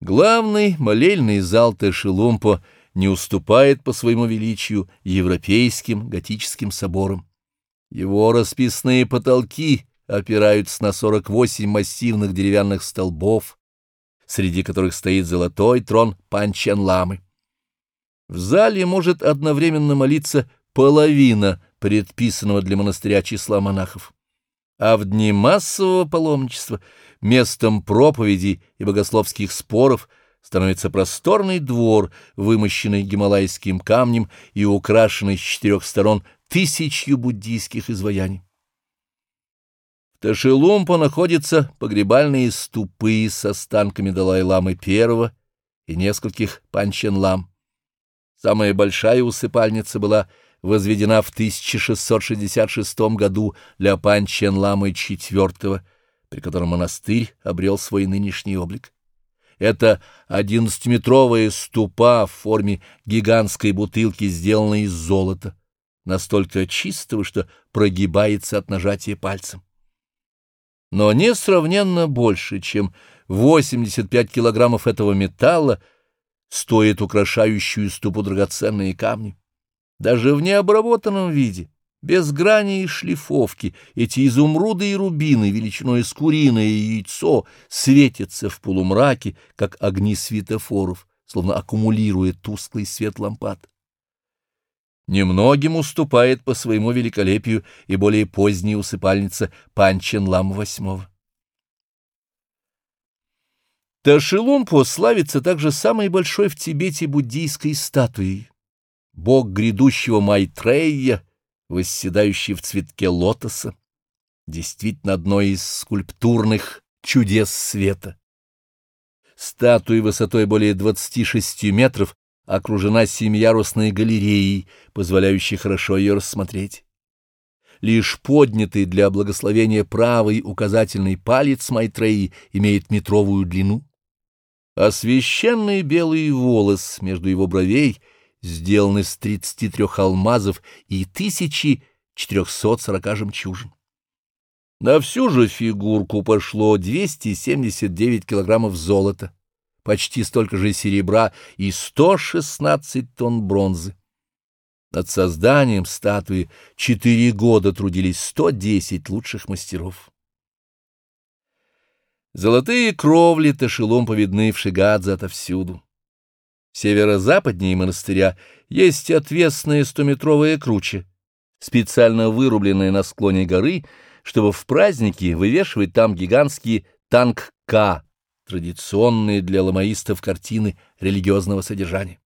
Главный молельный зал Тешелумпо не уступает по своему величию европейским готическим соборам. Его расписные потолки опираются на 48 массивных деревянных столбов, среди которых стоит золотой трон Панчен-ламы. В зале может одновременно молиться половина предписанного для монастыря числа монахов а в дни массового паломничества местом проповедей и богословских споров становится просторный двор, вымощенный гималайским камнем и украшенный с четырех сторон тысячью буддийских изваяний. В Ташилумпо находятся погребальные ступы с останками Далай-ламы I и нескольких панчен-лам. Самая большая усыпальница была возведена в 1666 году для Панчен-ламы IV, при котором монастырь обрел свой нынешний облик. Это одиннадцатиметровая ступа в форме гигантской бутылки, сделанная из золота, настолько чистого, что прогибается от нажатия пальцем. Но несравненно больше, чем 85 килограммов этого металла, стоит украшающую ступу драгоценные камни. Даже в необработанном виде, без грани и шлифовки, эти изумруды и рубины величиной с куриное яйцо светятся в полумраке, как огни светофоров, словно аккумулируя тусклый свет лампад. Немногим уступает по своему великолепию и более поздняя усыпальница Панчен-Лам VIII. Ташилумпо славится также самой большой в Тибете буддийской статуей бог грядущего Майтрея, восседающий в цветке лотоса, действительно одно из скульптурных чудес света. Статуя высотой более 26 метров окружена семиярусной галереей, позволяющей хорошо ее рассмотреть. Лишь поднятый для благословения правый указательный палец Майтреи имеет метровую длину, а священный белый волос между его бровей — сделан из 33 алмазов и 1440 жемчужин. На всю же фигурку пошло 279 килограммов золота, почти столько же серебра и 116 тонн бронзы. Над созданием статуи четыре года трудились 110 лучших мастеров. Золотые кровли Ташилом повидны в Шигадзе отовсюду. Северо-западнее монастыря есть отвесная стометровая круче, специально вырубленная на склоне горы, чтобы в праздники вывешивать там гигантские танк-К, традиционные для ламаистов картины религиозного содержания.